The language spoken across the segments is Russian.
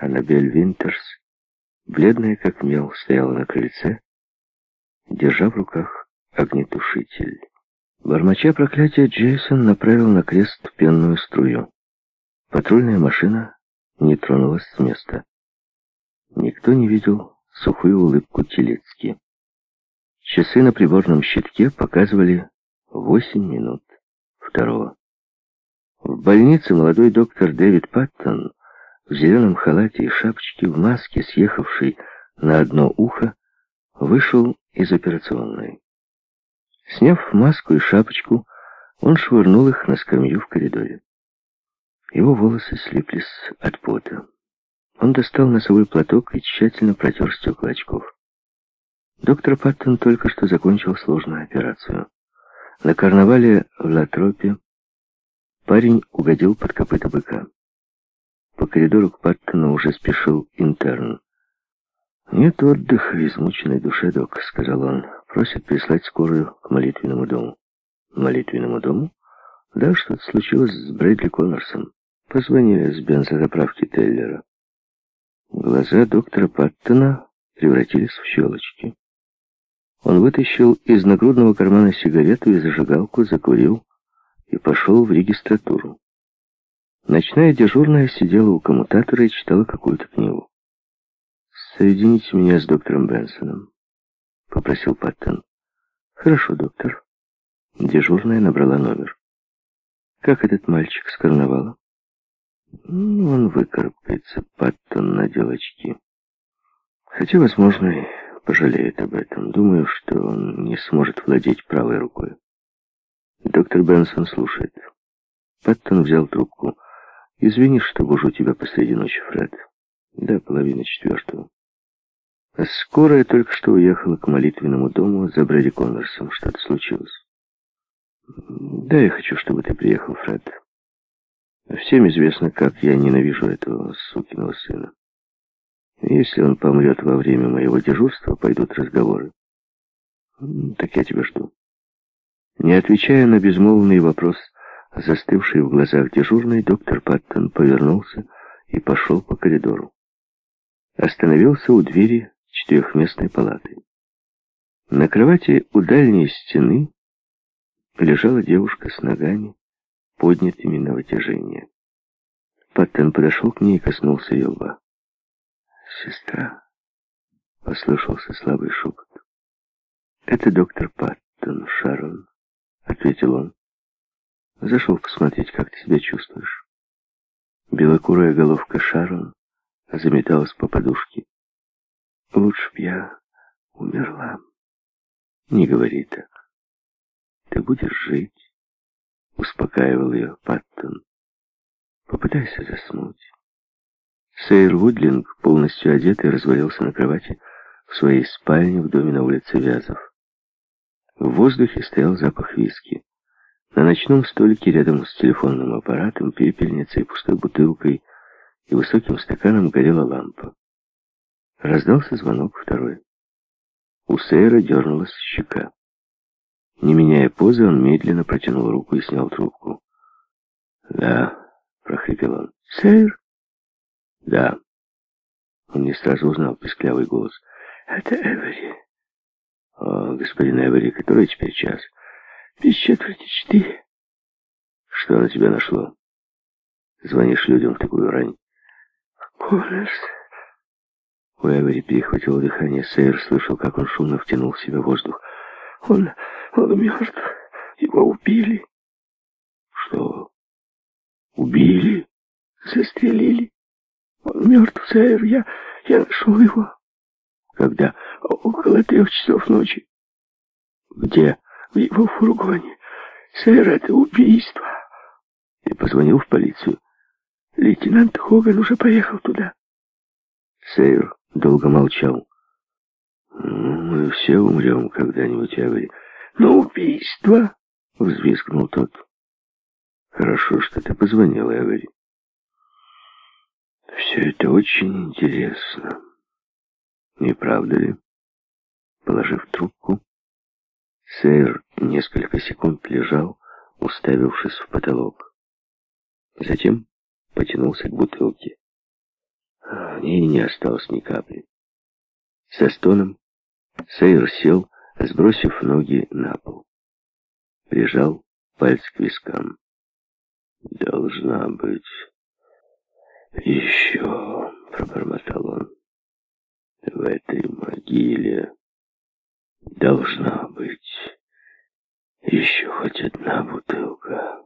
Аннабель Винтерс, бледная как мел, стояла на крыльце, держа в руках огнетушитель. Бормоча проклятия, Джейсон направил на крест пенную струю. Патрульная машина не тронулась с места. Никто не видел сухую улыбку Телецки. Часы на приборном щитке показывали восемь минут второго. В больнице молодой доктор Дэвид Паттон в зеленом халате и шапочке, в маске, съехавшей на одно ухо, вышел из операционной. Сняв маску и шапочку, он швырнул их на скамью в коридоре. Его волосы слиплись от пота. Он достал носовой платок и тщательно протер стекла очков. Доктор Паттон только что закончил сложную операцию. На карнавале в Латропе парень угодил под копыта быка. По коридору к Паттону уже спешил интерн. «Нет отдыха измученной душе, док», — сказал он. «Просит прислать скорую к молитвенному дому». «Молитвенному дому?» «Да, что-то случилось с Брэдли Коннорсом. Позвонили с бензозаправки Теллера». Глаза доктора Паттона превратились в щелочки. Он вытащил из нагрудного кармана сигарету и зажигалку, закурил и пошел в регистратуру. Ночная дежурная сидела у коммутатора и читала какую-то книгу. «Соедините меня с доктором Бенсоном», — попросил Паттон. «Хорошо, доктор». Дежурная набрала номер. «Как этот мальчик с карнавала?» Ну, он выкарабкается, Паттон надел очки. Хотя, возможно, и пожалеет об этом. Думаю, что он не сможет владеть правой рукой. Доктор Бенсон слушает. Паттон взял трубку. «Извини, что бужу тебя посреди ночи, Фред». «Да, половина четвертого». Скорая только что уехала к молитвенному дому за Брэди Коннорсом. Что-то случилось. «Да, я хочу, чтобы ты приехал, Фред». Всем известно, как я ненавижу этого сукиного сына. Если он помрет во время моего дежурства, пойдут разговоры. Так я тебя жду. Не отвечая на безмолвный вопрос, застывший в глазах дежурной, доктор Паттон повернулся и пошел по коридору. Остановился у двери четырехместной палаты. На кровати у дальней стены лежала девушка с ногами, поднятыми на вытяжение. Паттон подошел к ней и коснулся ее лба. «Сестра!» — послышался слабый шепот. «Это доктор Паттон, Шарон», — ответил он. «Зашел посмотреть, как ты себя чувствуешь». Белокурая головка Шарон заметалась по подушке. «Лучше б я умерла». «Не говори так. Ты будешь жить». Успокаивал ее Паттон. Попытайся заснуть. Сейр Вудлинг, полностью одетый, развалился на кровати в своей спальне в доме на улице Вязов. В воздухе стоял запах виски. На ночном столике рядом с телефонным аппаратом, пепельницей, пустой бутылкой и высоким стаканом горела лампа. Раздался звонок второй. У Сейра дернулась щека. Не меняя позы, он медленно протянул руку и снял трубку. «Да», — прохрипел он. «Сэр?» «Да». Он не сразу узнал песклявый голос. «Это Эвери». «О, господин Эвери, который теперь час?» «Без четверти четыре». «Что на тебя нашло? Звонишь людям в такую рань?» «Коннорс». У Эвери перехватило дыхание. Сейр слышал, как он шумно втянул в себя воздух. «Он он мертв. Его убили. Что? Убили? Застрелили. Он мертв, сэр. Я, я нашел его. Когда? Около трех часов ночи. Где? В его фургоне. Сэр, это убийство. И позвонил в полицию. Лейтенант Хоган уже поехал туда. Сейр долго молчал. «Мы все умрем когда-нибудь, Эвери. «На убийство!» — взвизгнул тот. «Хорошо, что ты позвонила, Эвери. Все это очень интересно. Не правда ли?» Положив трубку, Сейр несколько секунд лежал, уставившись в потолок. Затем потянулся к бутылке. В ней не осталось ни капли. Со стоном Сейр сел, сбросив ноги на пол. Прижал пальцы к вискам. «Должна быть еще», — пробормотал он, — «в этой могиле должна быть еще хоть одна бутылка».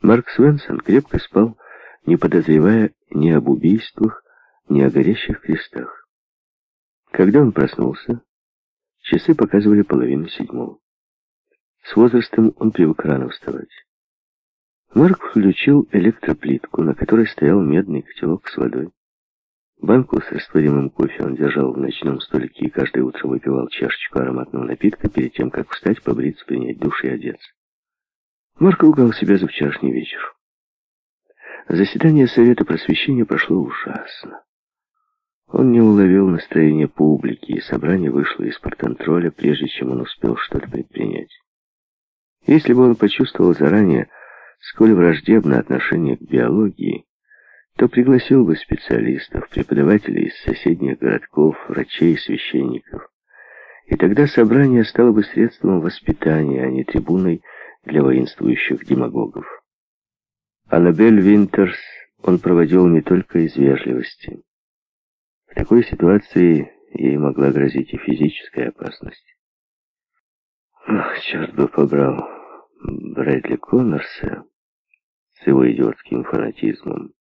Марк Свенсон крепко спал, не подозревая ни об убийствах, ни о горящих крестах. Когда он проснулся, часы показывали половину седьмого. С возрастом он привык рано вставать. Марк включил электроплитку, на которой стоял медный котелок с водой. Банку с растворимым кофе он держал в ночном столике и каждое утро выпивал чашечку ароматного напитка перед тем, как встать, побриться, принять душ и одеться. Марк ругал себя за вчерашний вечер. Заседание Совета Просвещения прошло ужасно. Он не уловил настроение публики, и собрание вышло из-под контроля, прежде чем он успел что-то предпринять. Если бы он почувствовал заранее, сколь враждебно отношение к биологии, то пригласил бы специалистов, преподавателей из соседних городков, врачей священников. И тогда собрание стало бы средством воспитания, а не трибуной для воинствующих демагогов. Аннабель Винтерс он проводил не только из вежливости. В такой ситуации ей могла грозить и физическая опасность. Ох, черт бы побрал Брэдли Коннорса с его идиотским фанатизмом.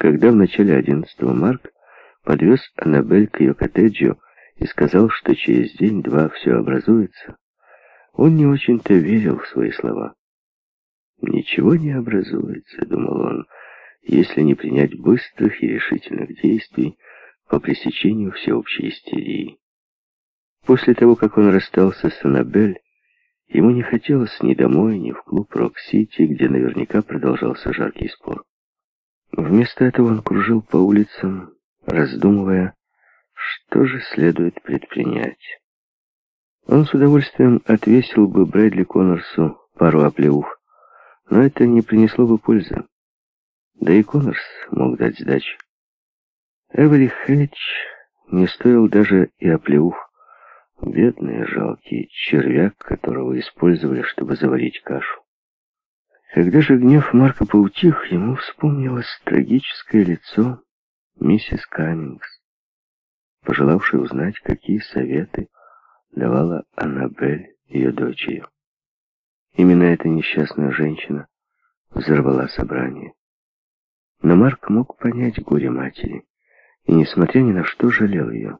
Когда в начале одиннадцатого Марк подвез Аннабель к ее коттеджу и сказал, что через день-два все образуется, он не очень-то верил в свои слова. «Ничего не образуется», — думал он, — «если не принять быстрых и решительных действий, по пресечению всеобщей истерии. После того, как он расстался с Аннабель, ему не хотелось ни домой, ни в клуб Рок-Сити, где наверняка продолжался жаркий спор. Вместо этого он кружил по улицам, раздумывая, что же следует предпринять. Он с удовольствием отвесил бы Брэдли Коннорсу пару оплеух, но это не принесло бы пользы. Да и Коннорс мог дать сдачи. Эвери Хэтч не стоил даже и оплеух. Бедный, жалкий червяк, которого использовали, чтобы заварить кашу. Когда же гнев Марка поутих, ему вспомнилось трагическое лицо миссис Каммингс, пожелавшей узнать, какие советы давала Аннабель ее дочери. Именно эта несчастная женщина взорвала собрание. Но Марк мог понять горе матери и, несмотря ни на что, жалел ее.